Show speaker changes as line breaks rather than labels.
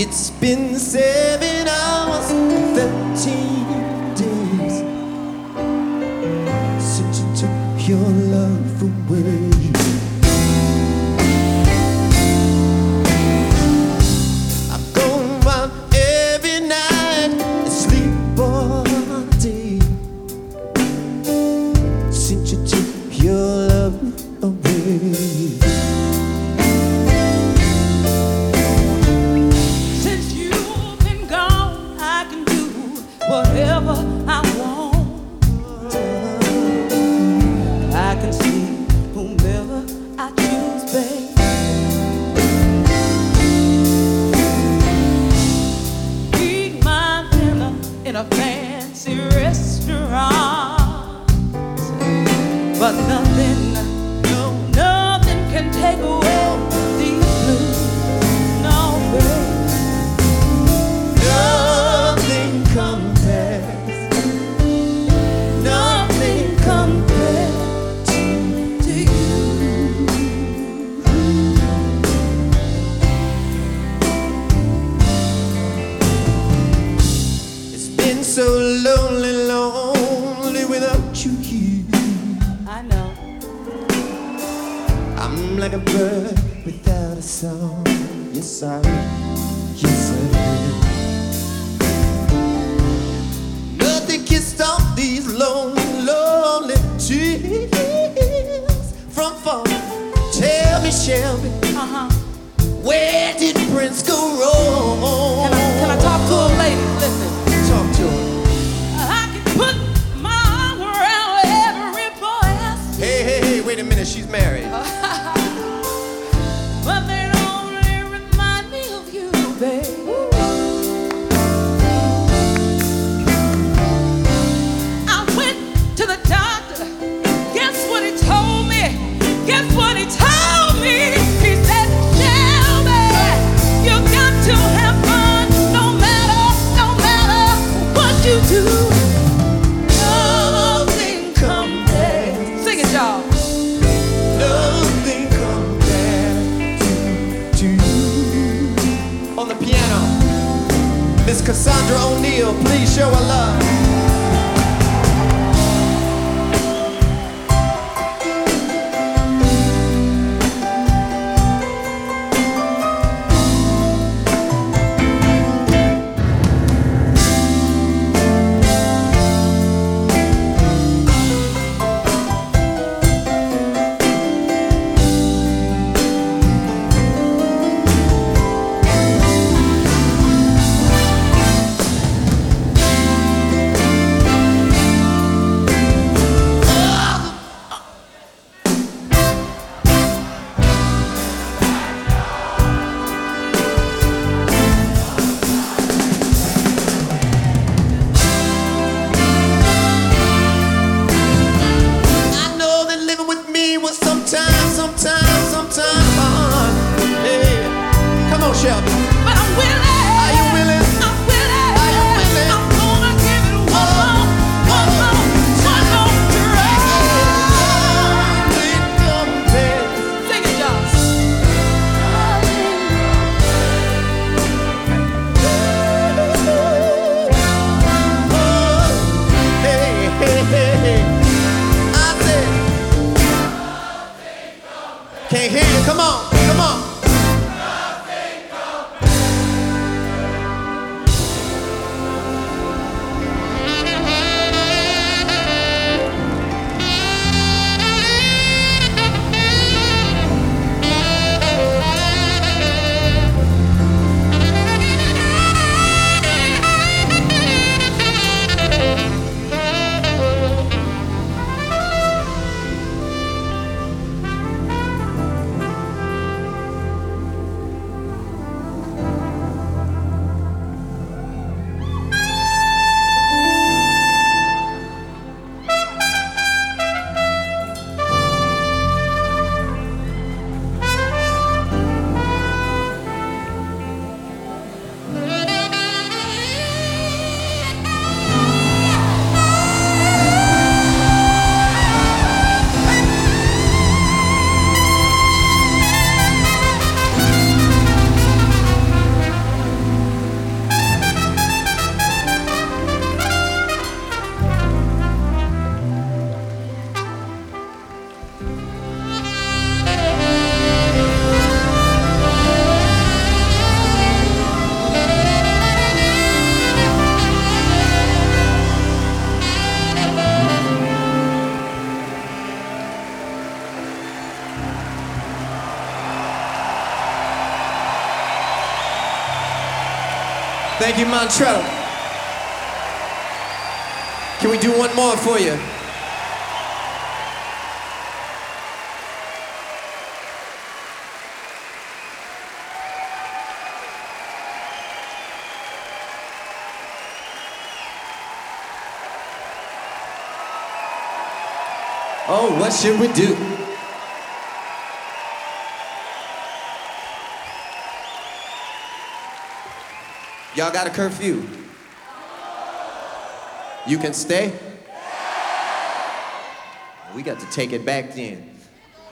It's been seven I'm like a bird without a song. Yes, I Yes, I am. Nothing can stop these lonely, lonely tears from falling. Tell me, Shelby,
Uh huh.
where did Prince go wrong?
Can I, can I talk to a lady? Listen.
Talk to her.
I can put my arm around every boy
Hey, hey, hey, wait a minute, she's married. Miss Cassandra O'Neill, please show her love.
But I'm willing.
Are you willing?
I'm willing.
Are you willing?
I'm gonna give it one oh, more, one oh. more, one more try.
Nothing compares.
Sing it, y'all.
Oh, hey, hey, hey, hey. I said, can't hear you. Come on. Thank you, Montrell. Can we do one more for you? Oh, what should we do? Y'all got a curfew. You can stay? We got to take it back then.